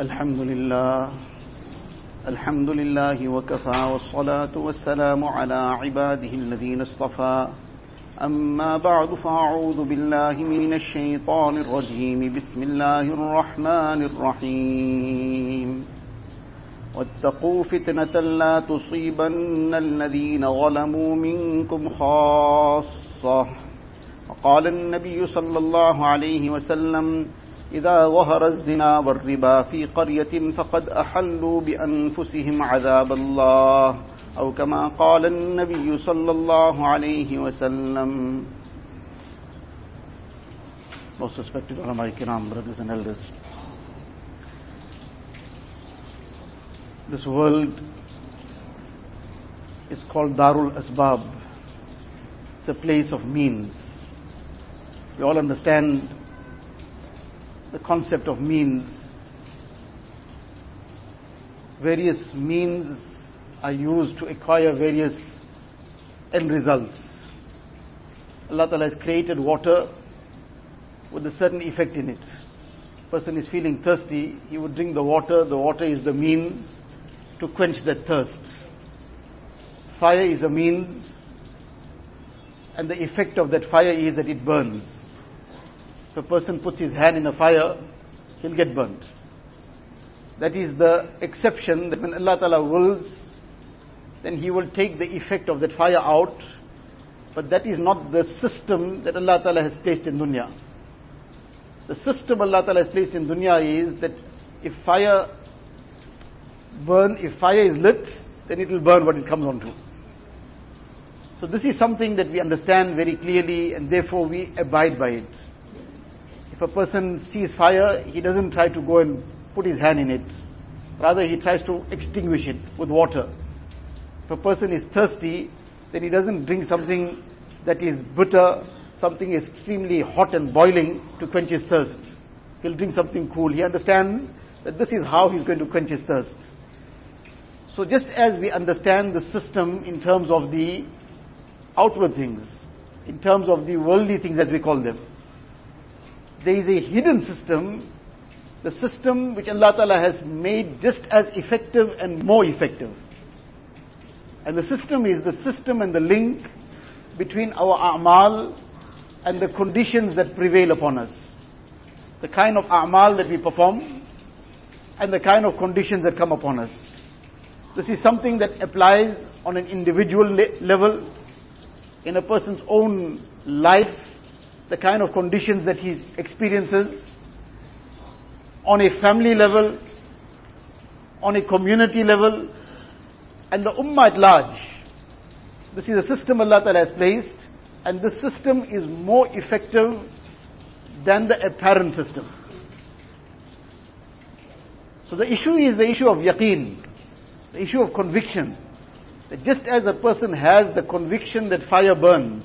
الحمد لله. الحمد لله وكفى والصلاة والسلام على عباده الذين اصطفى. أما بعد فأعوذ بالله من الشيطان الرجيم. بسم الله الرحمن الرحيم. واتقوا فتنة لا تصيبن الذين ظلموا منكم خاصة. وقال النبي صلى الله عليه وسلم إذا ظهر الزنا والربا في قرية فقد أحلوا بأنفسهم عذاب الله أو كما قال النبي صلى الله عليه وسلم Most respected ulama kiram, brothers and elders. This world is called Darul Asbab. It's a place of means. We all understand the concept of means. Various means are used to acquire various end results. Allah Ta'ala has created water with a certain effect in it. Person is feeling thirsty, he would drink the water, the water is the means to quench that thirst. Fire is a means, and the effect of that fire is that it burns. If a person puts his hand in a fire, he'll get burnt. That is the exception that when Allah Ta'ala wills, then He will take the effect of that fire out. But that is not the system that Allah Ta'ala has placed in dunya. The system Allah Ta'ala has placed in dunya is that if fire burn, if fire is lit, then it will burn what it comes onto. So this is something that we understand very clearly and therefore we abide by it. If a person sees fire, he doesn't try to go and put his hand in it. Rather, he tries to extinguish it with water. If a person is thirsty, then he doesn't drink something that is bitter, something extremely hot and boiling to quench his thirst. He'll drink something cool. He understands that this is how he's going to quench his thirst. So just as we understand the system in terms of the outward things, in terms of the worldly things as we call them, there is a hidden system, the system which Allah Ta'ala has made just as effective and more effective. And the system is the system and the link between our a'mal and the conditions that prevail upon us. The kind of a'mal that we perform and the kind of conditions that come upon us. This is something that applies on an individual le- level, in a person's own life, the kind of conditions that he experiences, on a family level, on a community level, and the ummah at large. This is a system Allah Ta'ala has placed, and this system is more effective than the apparent system. So the issue is the issue of yaqeen, the issue of conviction. That just as a person has the conviction that fire burns,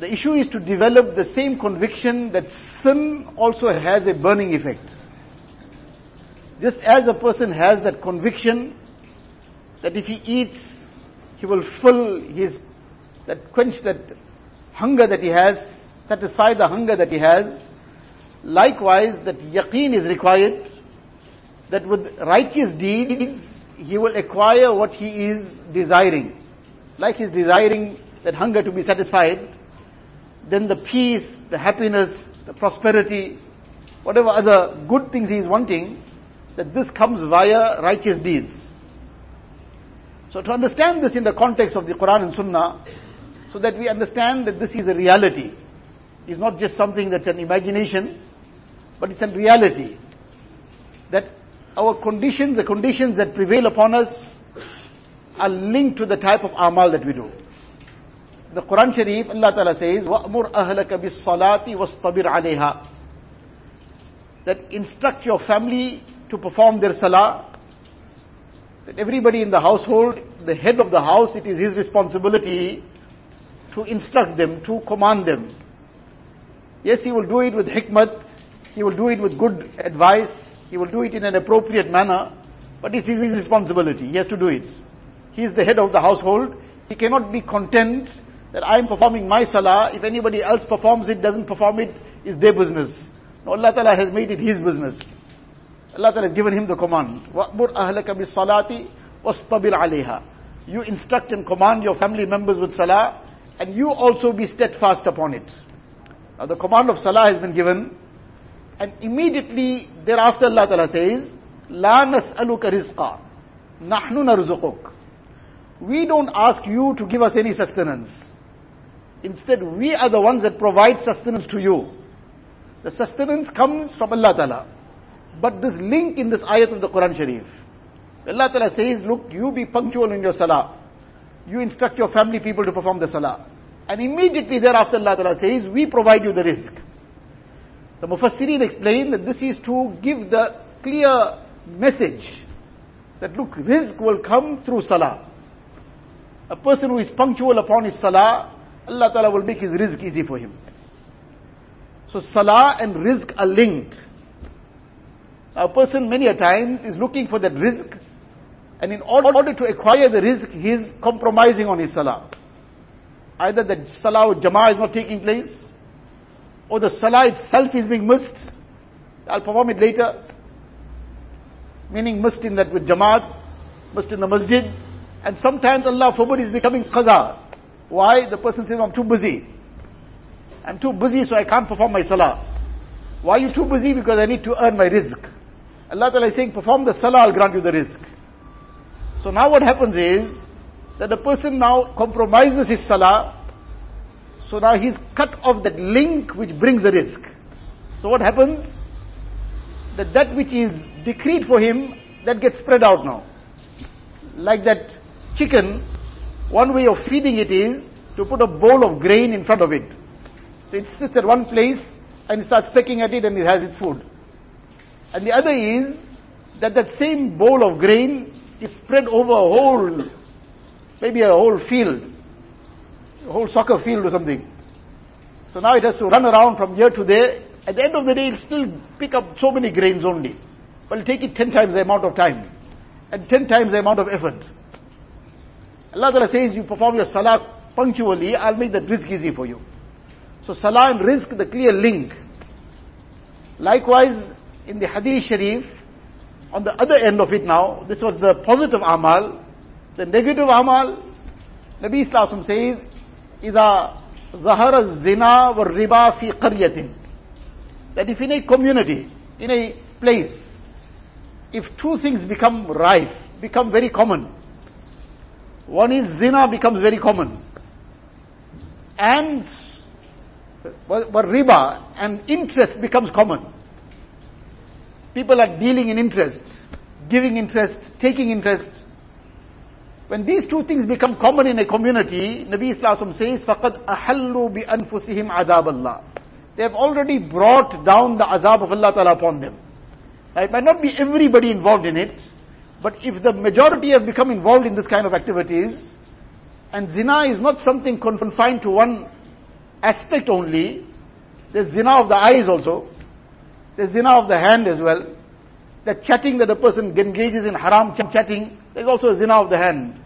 the issue is to develop the same conviction that sin also has a burning effect. Just as a person has that conviction that if he eats, he will fill his, that quench that hunger that he has, satisfy the hunger that he has. Likewise, that yaqeen is required, that with righteous deeds, he will acquire what he is desiring. Like he's desiring that hunger to be satisfied, then the peace, the happiness, the prosperity, whatever other good things he is wanting, that this comes via righteous deeds. So to understand this in the context of the Quran and Sunnah, so that we understand that this is a reality. It's not just something that's an imagination, but it's a reality. That our conditions, the conditions that prevail upon us, are linked to the type of amal that we do. The Quran Sharif, Allah Ta'ala says, وَأْمُرْ أَهْلَكَ بِالصَّلَاةِ وَاسْطَبِرْ عَلَيْهَا That instruct your family to perform their salah. That everybody in the household, the head of the house, it is his responsibility to instruct them, to command them. Yes, he will do it with hikmat, he will do it with good advice, he will do it in an appropriate manner, but it's his responsibility. He has to do it. He is the head of the household. He cannot be content that I am performing my salah. If anybody else performs it, doesn't perform it, is their business. Allah Ta'ala has made it his business. Allah Ta'ala has given him the command. وَأْمُرْ أَهْلَكَ بِالصَّلَاةِ وَاسْطَبِرْ عَلَيْهَا You instruct and command your family members with salah, and you also be steadfast upon it. Now the command of salah has been given, and immediately thereafter Allah Ta'ala says, لا نسألك رزقا نحن نرزقك We don't ask you to give us any sustenance. Instead, we are the ones that provide sustenance to you. The sustenance comes from Allah Ta'ala. But this link in this ayat of the Quran Sharif, Allah Ta'ala says, look, you be punctual in your salah. You instruct your family people to perform the salah. And immediately thereafter Allah Ta'ala says, we provide you the rizq. The Mufassirin explain that this is to give the clear message that look, rizq will come through salah. A person who is punctual upon his salah, Allah Ta'ala will make his rizq easy for him. So salah and rizq are linked. A person many a times is looking for that rizq, and in order to acquire the rizq, he is compromising on his salah. Either the salah with jama'ah is not taking place, or the salah itself is being missed. I'll perform it later. Meaning missed in that with jama'at, missed in the masjid. And sometimes Allah forbid is becoming qaza. Why? The person says, I'm too busy. I'm too busy so I can't perform my salah. Why are you too busy? Because I need to earn my rizq. Allah Ta'ala is saying, perform the salah, I'll grant you the rizq. So now what happens is, that the person now compromises his salah, so now he's cut off that link which brings the rizq. So what happens? That that which is decreed for him, that gets spread out now. Like that chicken, one way of feeding it is to put a bowl of grain in front of it. So it sits at one place and it starts pecking at it and it has its food. And the other is that that same bowl of grain is spread over a whole, maybe a whole field, a whole soccer field or something. So now it has to run around from here to there. At the end of the day, it'll still pick up so many grains only. But it'll take it ten times the amount of time. And ten times the amount of effort. Allah Ta'ala says, you perform your salah punctually, I'll make that rizq easy for you. So salah and rizq, the clear link. Likewise, in the Hadith Sharif, on the other end of it now, this was the positive amal, the negative amal, Nabi Islam says, إِذَا ظَهَرَ الزِّنَا وَالرِّبَا فِي قَرْيَةٍ That if in a community, in a place, if two things become rife, become very common, one is zina becomes very common. And riba and interest becomes common. People are dealing in interest, giving interest, taking interest. When these two things become common in a community, Nabi Islam says, فَقَدْ أَحَلُّوا بِأَنفُسِهِمْ عَذَابَ اللَّهِ They have already brought down the azab of Allah Ta'ala upon them. It might not be everybody involved in it, but if the majority have become involved in this kind of activities, and zina is not something confined to one aspect only, there's zina of the eyes also, there's zina of the hand as well. The chatting that a person engages in haram chatting, there's also zina of the hand.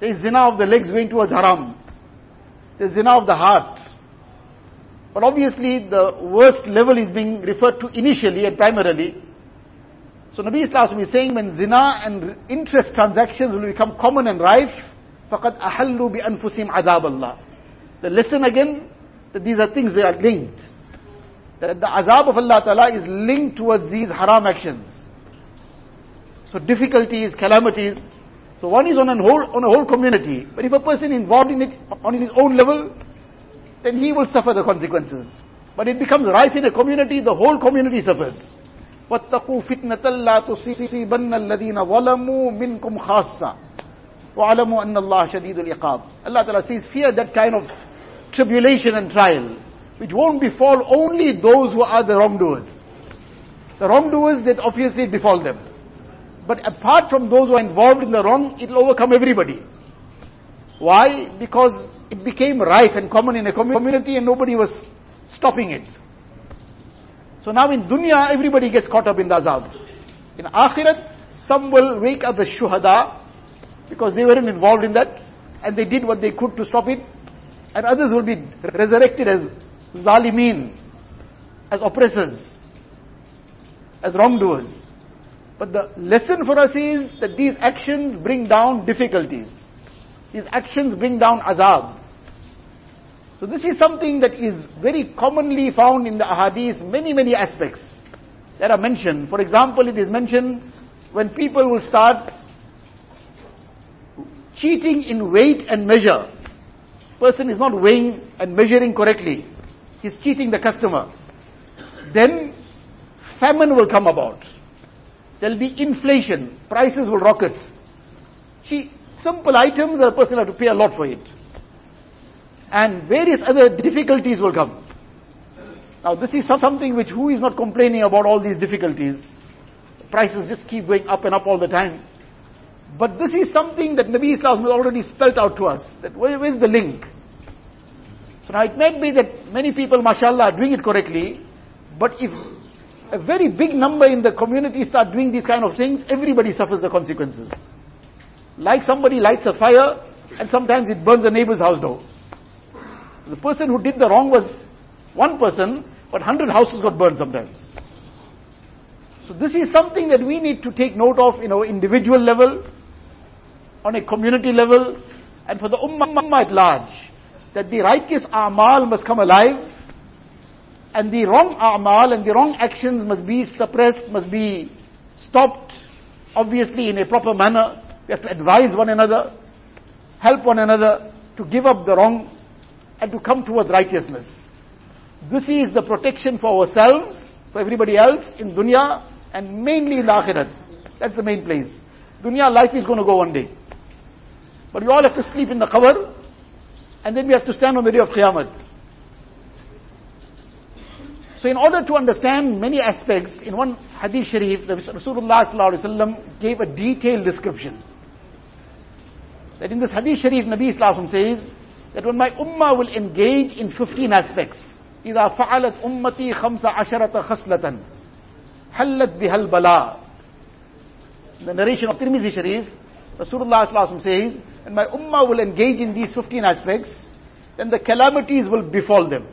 There's zina of the legs going towards haram. There's zina of the heart. But obviously the worst level is being referred to initially and primarily. So Nabi Islam is saying when zina and interest transactions will become common and rife, فَقَدْ أَحَلُّوا بِأَنفُسِهِمْ عَذَابَ اللَّهِ The lesson again, that these are things they are linked. That the azab of Allah Ta'ala is linked towards these haram actions. So difficulties, calamities. So one is on a whole, on a whole community. But if a person involved in it on his own level, then he will suffer the consequences. But it becomes rife in a community, the whole community suffers. واتقوا فتنة لا تصيبن الذين ظلموا منكم خاصة وعلموا أن الله شديد العقاب Allah Ta'ala says fear that kind of tribulation and trial which won't befall only those who are the wrongdoers the wrongdoers that obviously befall them but apart from those who are involved in the wrong it will overcome everybody why because it became rife and common in a community and nobody was stopping it so now in dunya, everybody gets caught up in the azab. In akhirat, some will wake up as shuhada, because they weren't involved in that, and they did what they could to stop it, and others will be resurrected as zalimeen. as oppressors, as wrongdoers. But the lesson for us is that these actions bring down difficulties. These actions bring down azab. So this is something that is very commonly found in the ahadith, many, many aspects that are mentioned. For example, it is mentioned when people will start cheating in weight and measure. Person is not weighing and measuring correctly. He's cheating the customer. Then famine will come about. There'll be inflation. Prices will rocket. See, simple items, a person have to pay a lot for it and various other difficulties will come. Now this is something which who is not complaining about all these difficulties? Prices just keep going up and up all the time. But this is something that Nabi Islam has already spelt out to us. That where, where's the link? So now it may be that many people, mashallah, are doing it correctly, but if a very big number in the community start doing these kind of things, everybody suffers the consequences. Like somebody lights a fire, and sometimes it burns a neighbor's house down. The person who did the wrong was one person, but hundred houses got burned sometimes. So this is something that we need to take note of in our individual level, on a community level, and for the ummah at large. That the righteous a'mal must come alive, and the wrong a'mal and the wrong actions must be suppressed, must be stopped, obviously in a proper manner. We have to advise one another, help one another to give up the wrong and to come towards righteousness. This is the protection for ourselves, for everybody else in dunya, and mainly in the akhirat. That's the main place. Dunya life is going to go one day. But we all have to sleep in the qabr, and then we have to stand on the day of Qiyamah. So in order to understand many aspects, in one hadith sharif, the Rasulullah gave a detailed description. That in this hadith sharif, Nabi Sallallahu says, that when my ummah will engage in 15 aspects, إذا فعلت أمتي خمس عشرة خصلة حلت بها البلاء The narration of Tirmizi Sharif, Rasulullah says, and my ummah will engage in these 15 aspects, then the calamities will befall them.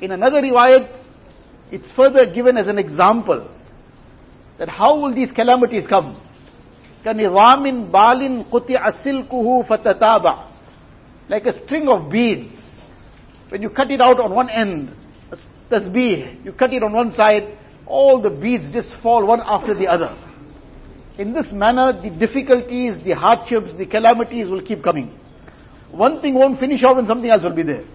In another riwayat, it's further given as an example that how will these calamities come? كنظام بال قطع سلكه فتتابع like a string of beads. When you cut it out on one end, tasbih, you cut it on one side, all the beads just fall one after the other. In this manner, the difficulties, the hardships, the calamities will keep coming. One thing won't finish off and something else will be there.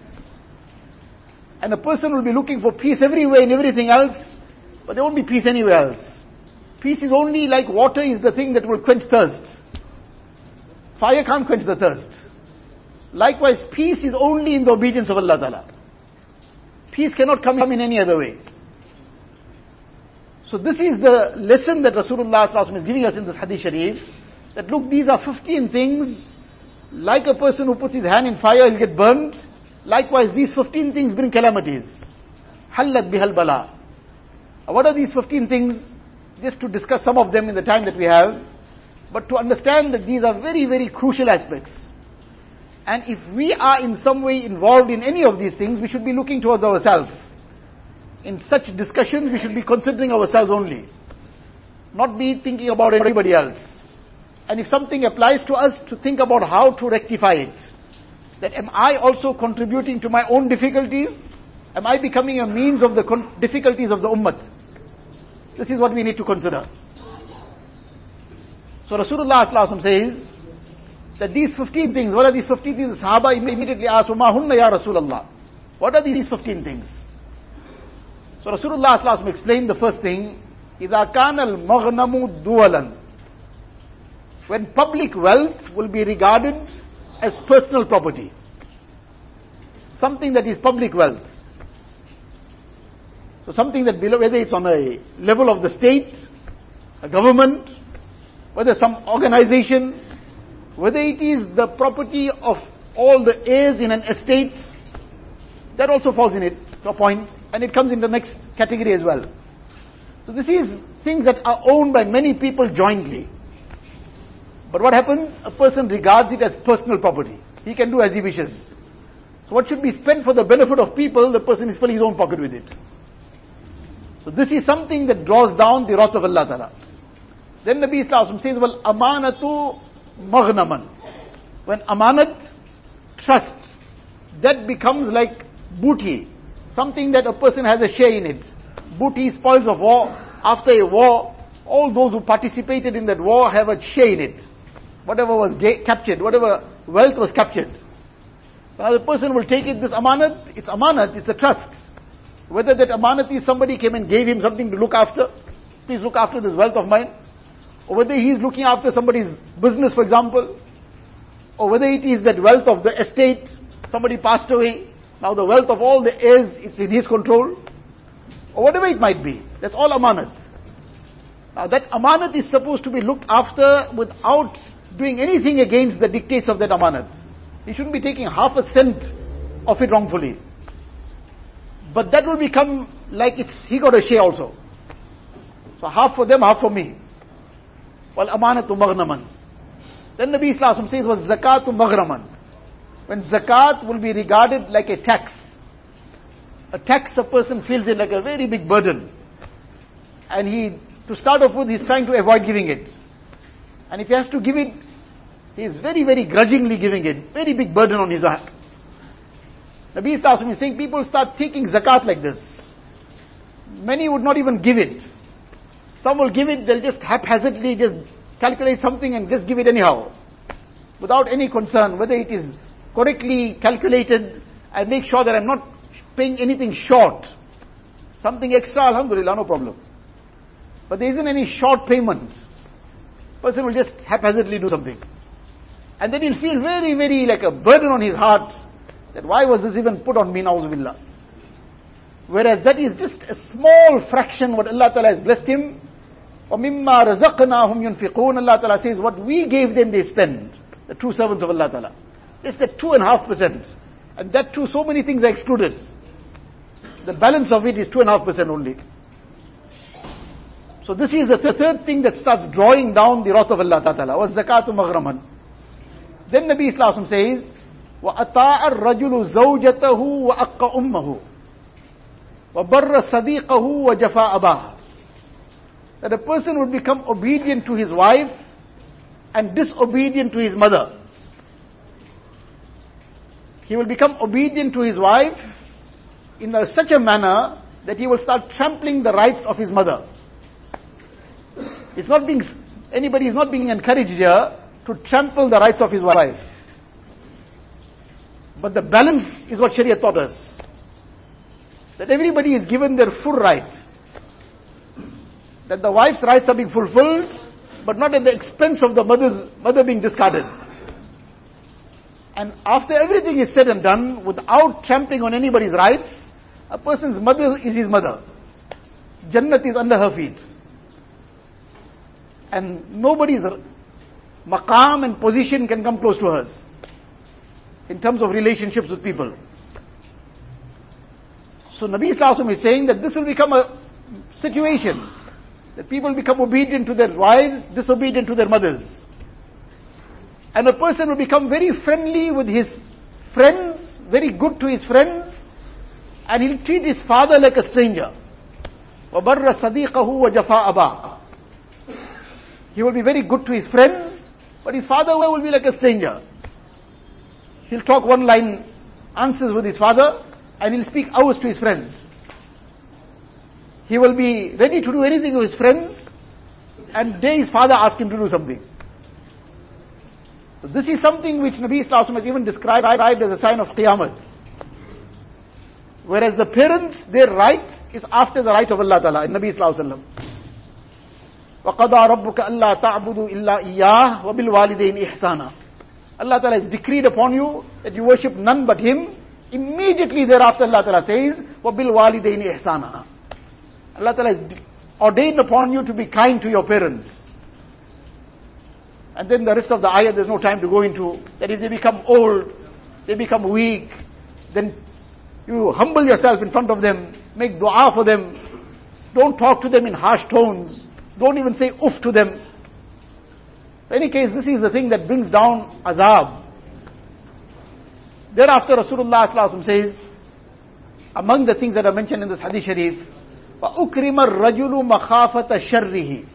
And a person will be looking for peace everywhere and everything else, but there won't be peace anywhere else. Peace is only like water is the thing that will quench thirst. Fire can't quench the thirst. Likewise, peace is only in the obedience of Allah Ta'ala. Peace cannot come in any other way. So this is the lesson that Rasulullah is giving us in this hadith sharif. That look, these are 15 things. Like a person who puts his hand in fire, he'll get burned. Likewise, these 15 things bring calamities. Hallat bihal bala. What are these 15 things? Just to discuss some of them in the time that we have. But to understand that these are very, very crucial aspects. And if we are in some way involved in any of these things, we should be looking towards ourselves. In such discussions, we should be considering ourselves only. Not be thinking about anybody else. And if something applies to us, to think about how to rectify it. That am I also contributing to my own difficulties? Am I becoming a means of the difficulties of the ummah? This is what we need to consider. So Rasulullah says, that these 15 things, what are these 15 things? The Sahaba immediately asked, وَمَا هُنَّ يَا رَسُولَ What are these 15 things? So Rasulullah explained the first thing, إِذَا كَانَ الْمَغْنَمُ دُوَلًا When public wealth will be regarded as personal property. Something that is public wealth. So something that below, whether it's on a level of the state, a government, whether some organization, whether it is the property of all the heirs in an estate, that also falls in it, to a point, and it comes in the next category as well. So this is things that are owned by many people jointly. But what happens? A person regards it as personal property. He can do as he wishes. So what should be spent for the benefit of people, the person is filling his own pocket with it. So this is something that draws down the wrath of Allah Ta'ala. Then Nabi Islam says, well, amanatu maghnaman. When amanat, trust, that becomes like booty. Something that a person has a share in it. Booty, spoils of war. After a war, all those who participated in that war have a share in it. Whatever was captured, whatever wealth was captured. Now the person will take it, this amanat, it's amanat, it's a trust. Whether that amanat is somebody came and gave him something to look after, please look after this wealth of mine. Or whether he is looking after somebody's business, for example. Or whether it is that wealth of the estate, somebody passed away, now the wealth of all the heirs, it's in his control. Or whatever it might be. That's all amanat. Now that amanat is supposed to be looked after without doing anything against the dictates of that amanat. He shouldn't be taking half a cent of it wrongfully. But that will become like it's, he got a share also. So half for them, half for me. Well, amanatu maghnaman. Then Nabi Islam says was zakatu maghraman. When zakat will be regarded like a tax. A tax a person feels it like a very big burden. And he, to start off with, he's trying to avoid giving it. And if he has to give it, he is very, very grudgingly giving it. Very big burden on his heart. Nabi Islam is saying people start taking zakat like this. Many would not even give it. Some will give it, they'll just haphazardly just calculate something and just give it anyhow. Without any concern whether it is correctly calculated and make sure that I'm not paying anything short. Something extra, alhamdulillah, no problem. But there isn't any short payment. Person will just haphazardly do something. And then he'll feel very, very like a burden on his heart that why was this even put on me, na'uzubillah. Whereas that is just a small fraction what Allah Ta'ala has blessed him. وَمِمَّا رَزَقْنَاهُمْ يُنْفِقُونَ Allah Ta'ala says, what we gave them, they spend. The true servants of Allah Ta'ala. It's the two and a half percent. And that too, so many things are excluded. The balance of it is two and a half percent only. So this is the third thing that starts drawing down the wrath of Allah Ta'ala. Was zakatu maghraman. Then Nabi Islam says, وَأَطَاعَ الرَّجُلُ زَوْجَتَهُ وَأَقَّ أُمَّهُ وَبَرَّ صَدِيقَهُ وَجَفَاءَ أَبَاهُ that a person would become obedient to his wife and disobedient to his mother. He will become obedient to his wife in a, such a manner that he will start trampling the rights of his mother. It's not being, anybody is not being encouraged here to trample the rights of his wife. But the balance is what Sharia taught us. That everybody is given their full right. That the wife's rights are being fulfilled, but not at the expense of the mother's, mother being discarded. And after everything is said and done, without trampling on anybody's rights, a person's mother is his mother. Jannat is under her feet. And nobody's maqam and position can come close to hers. In terms of relationships with people. So Nabi Sallallahu is saying that this will become a situation. That people become obedient to their wives, disobedient to their mothers. And a person will become very friendly with his friends, very good to his friends, and he'll treat his father like a stranger. وَبَرَّ صَدِيقَهُ وَجَفَاءَ أَبَاهُ He will be very good to his friends, but his father will be like a stranger. He'll talk one line answers with his father, and he'll speak hours to his friends. He will be ready to do anything with his friends, and day his father asks him to do something. So this is something which Nabi Islam has even described as a sign of Qiyamah. Whereas the parents, their right is after the right of Allah Ta'ala in Nabi Islam. وَقَضَى رَبُّكَ أَلَّا تَعْبُدُوا إِلَّا إِيَّاهُ وَبِالْوَالِدَيْنِ إِحْسَانًا Allah Ta'ala has decreed upon you that you worship none but Him. Immediately thereafter Allah Ta'ala says, وَبِالْوَالِدَيْنِ إِحْسَانًا Allah Ta'ala has ordained upon you to be kind to your parents. And then the rest of the ayah, there's no time to go into. That if they become old, they become weak, then you humble yourself in front of them, make dua for them. Don't talk to them in harsh tones. Don't even say uff to them. In any case, this is the thing that brings down azab. Thereafter Rasulullah says, among the things that are mentioned in this hadith sharif, وَأُكْرِمَ الرَّجُلُ مَخَافَةَ شَرِّهِ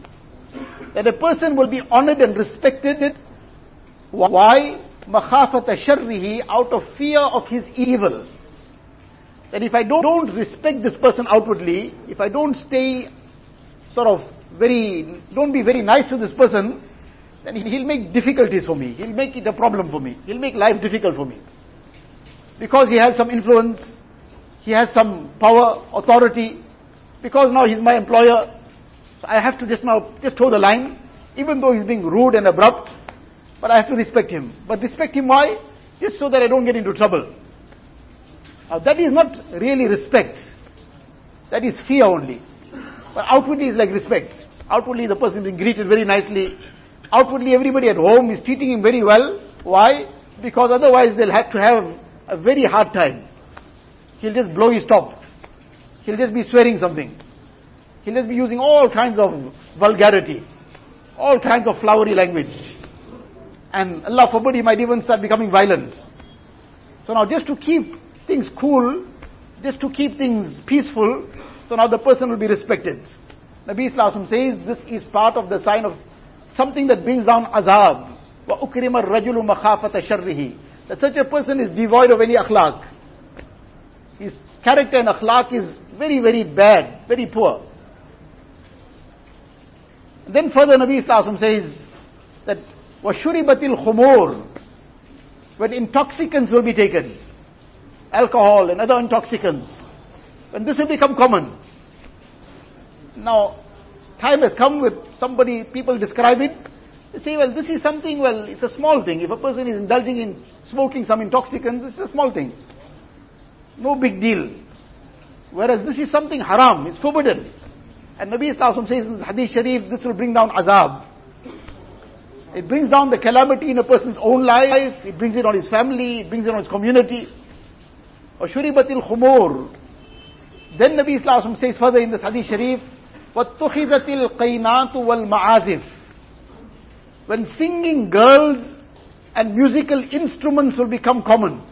That a person will be honored and respected. Why? مَخَافَةَ شَرِّهِ Out of fear of his evil. That if I don't respect this person outwardly, if I don't stay sort of very, don't be very nice to this person, then he'll make difficulties for me. He'll make it a problem for me. He'll make life difficult for me. Because he has some influence, he has some power, authority, because now he's my employer, so I have to just now, just toe the line, even though he's being rude and abrupt, but I have to respect him. But respect him why? Just so that I don't get into trouble. Now that is not really respect. That is fear only. But outwardly is like respect. Outwardly the person is being greeted very nicely. Outwardly everybody at home is treating him very well. Why? Because otherwise they'll have to have a very hard time. He'll just blow his top. He'll just be swearing something. He'll just be using all kinds of vulgarity. All kinds of flowery language. And Allah forbid he might even start becoming violent. So now just to keep things cool, just to keep things peaceful, so now the person will be respected. Nabi Islam says this is part of the sign of something that brings down azab. وَأُكْرِمَ الرَّجُلُ مَخَافَةَ شَرِّهِ That such a person is devoid of any akhlaq. His character and akhlaq is very, very bad, very poor. then further Nabi Islam says that وَشُرِبَتِ الْخُمُورِ When intoxicants will be taken, alcohol and other intoxicants, when this will become common. Now, time has come with somebody, people describe it, they say, well, this is something, well, it's a small thing. If a person is indulging in smoking some intoxicants, it's a small thing. No big deal. Whereas this is something haram, it's forbidden. And Nabi Islam says in Hadith Sharif, this will bring down azab. It brings down the calamity in a person's own life, it brings it on his family, it brings it on his community. Or shuribatil khumur. Then Nabi Islam says further in this Hadith Sharif, وَاتُّخِذَتِ الْقَيْنَاتُ وَالْمَعَازِفِ When singing girls and musical instruments will become common.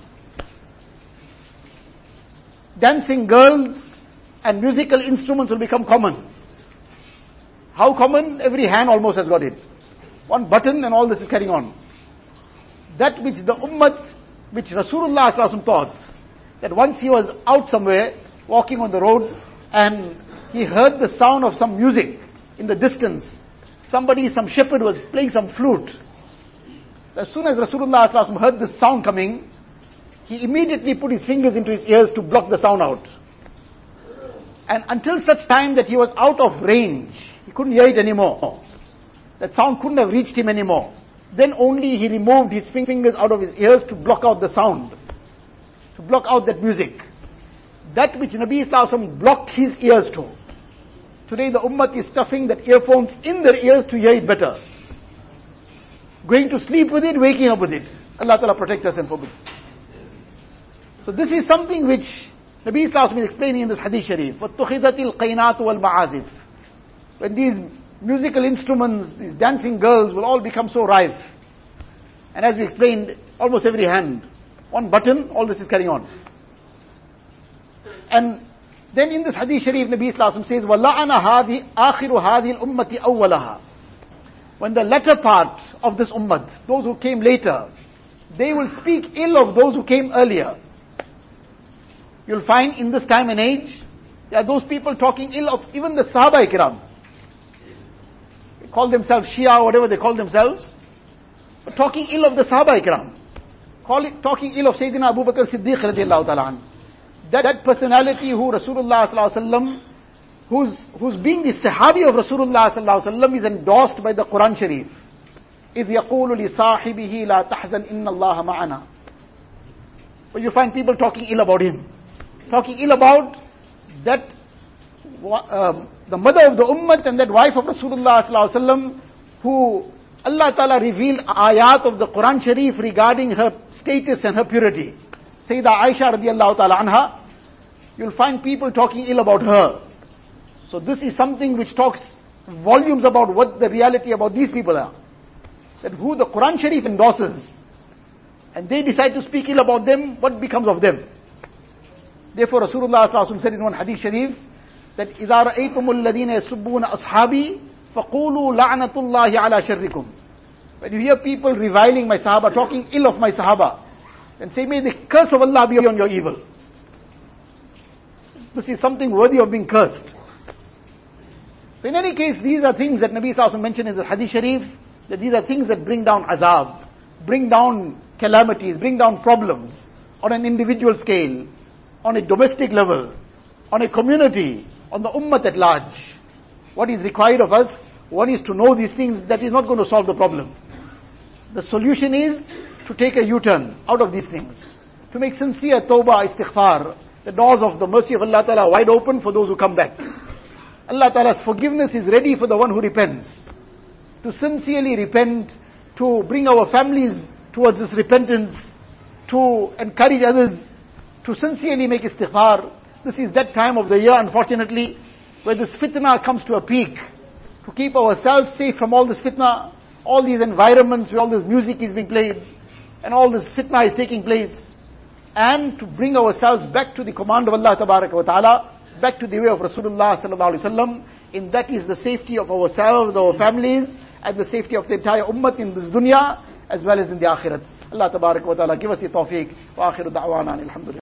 Dancing girls and musical instruments will become common. How common? Every hand almost has got it. One button and all this is carrying on. That which the ummah, which Rasulullah taught, that once he was out somewhere, walking on the road, and he heard the sound of some music in the distance. Somebody, some shepherd was playing some flute. As soon as Rasulullah heard this sound coming, he immediately put his fingers into his ears to block the sound out. And until such time that he was out of range, he couldn't hear it anymore. That sound couldn't have reached him anymore. Then only he removed his fingers out of his ears to block out the sound, to block out that music. That which Nabi Islam blocked his ears to. Today the ummah is stuffing that earphones in their ears to hear it better. Going to sleep with it, waking up with it. Allah Ta'ala protect us and forbid. So this is something which Nabi Islam is explaining in this hadith sharif. وَاتُّخِذَتِ الْقَيْنَاتُ وَالْمَعَازِفِ When these musical instruments, these dancing girls will all become so rife. And as we explained, almost every hand, one button, all this is carrying on. And then in this hadith sharif, Nabi Islam says, وَلَعَنَ هَذِي آخِرُ هَذِي الْأُمَّةِ أَوَّلَهَا When the latter part of this ummah, those who came later, they will speak ill of those who came earlier. You'll find in this time and age, there are those people talking ill of even the Sahaba Ikram. They call themselves Shia or whatever they call themselves. But talking ill of the Sahaba Ikram. Call it, talking ill of Sayyidina Abu Bakr Siddiq radiallahu ta'ala that, that personality who Rasulullah sallallahu who's, who's being the Sahabi of Rasulullah sallallahu is endorsed by the Quran Sharif. إذ يقول لصاحبه لا تحزن إن الله معنا. But you find people talking ill about him talking ill about that um, the mother of the ummah and that wife of Rasulullah sallallahu who Allah Ta'ala revealed ayat of the Quran Sharif regarding her status and her purity. Sayyida Aisha radiallahu ta'ala anha, you'll find people talking ill about her. So this is something which talks volumes about what the reality about these people are. That who the Quran Sharif endorses, and they decide to speak ill about them, what becomes of them? Therefore Rasulullah said in one hadith sharif, that إِذَا رَأَيْتُمُ الَّذِينَ يَسُبُّونَ أَصْحَابِي فَقُولُوا لَعْنَةُ اللَّهِ عَلَى شَرِّكُمْ When you hear people reviling my Sahaba, talking ill of my Sahaba, then say, may the curse of Allah be on your evil. This is something worthy of being cursed. So in any case, these are things that Nabi Sallallahu mentioned in the Hadith Sharif, that these are things that bring down azab, bring down calamities, bring down problems on an individual scale, on a domestic level, on a community, on the ummah at large. What is required of us, one is to know these things, that is not going to solve the problem. The solution is to take a U-turn out of these things. To make sincere tawbah, istighfar. The doors of the mercy of Allah Ta'ala wide open for those who come back. Allah Ta'ala's forgiveness is ready for the one who repents. To sincerely repent, to bring our families towards this repentance, to encourage others, to sincerely make istighfar. This is that time of the year, unfortunately, where this fitna comes to a peak. To keep ourselves safe from all this fitna, all these environments where all this music is being played, and all this fitna is taking place, and to bring ourselves back to the command of Allah ta'ala, back to the way of Rasulullah sallallahu alaihi wasallam, in that is the safety of ourselves, our families, and the safety of the entire ummah in this dunya, as well as in the akhirat. Allah ta'ala give us the tawfiq, wa akhiru da'wana alhamdulillah.